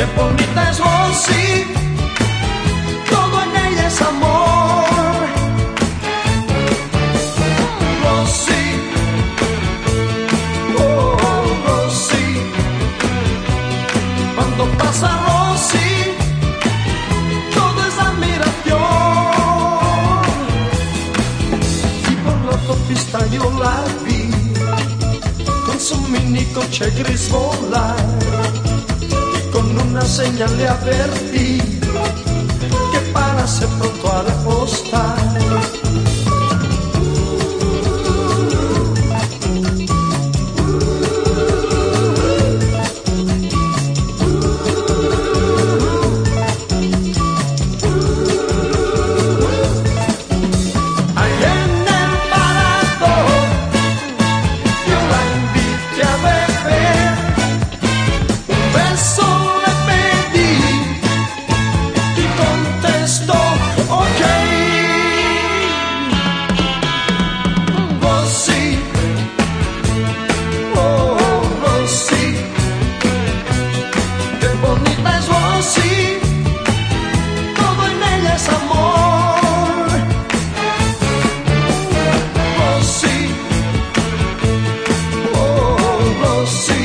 Qué bonita es Rosy, todo en ella es amor. Rosy, oh, oh Rosy, cuando pasa Rosy, todo es admiración. Y por la autopista yo la vi, con su mini coche gris volar una señal le advertí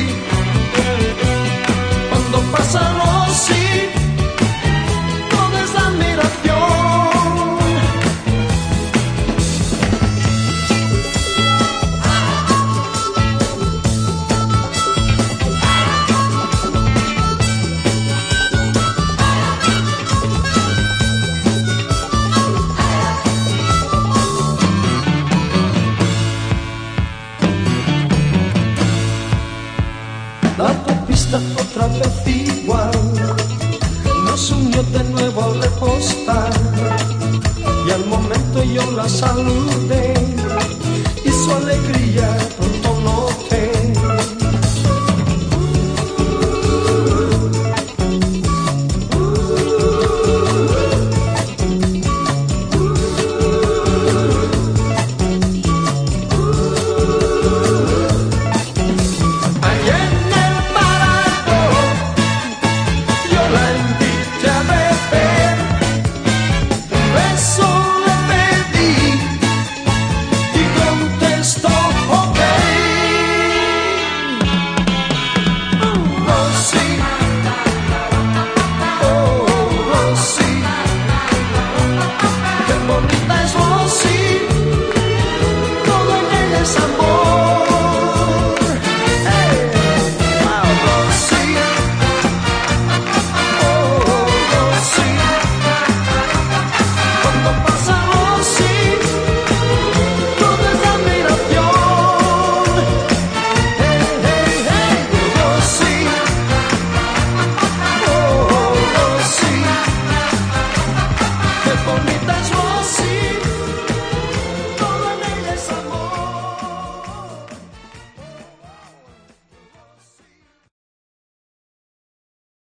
La otra vez igual. Nos unió de nuevo al repostar. Y al momento yo la saludé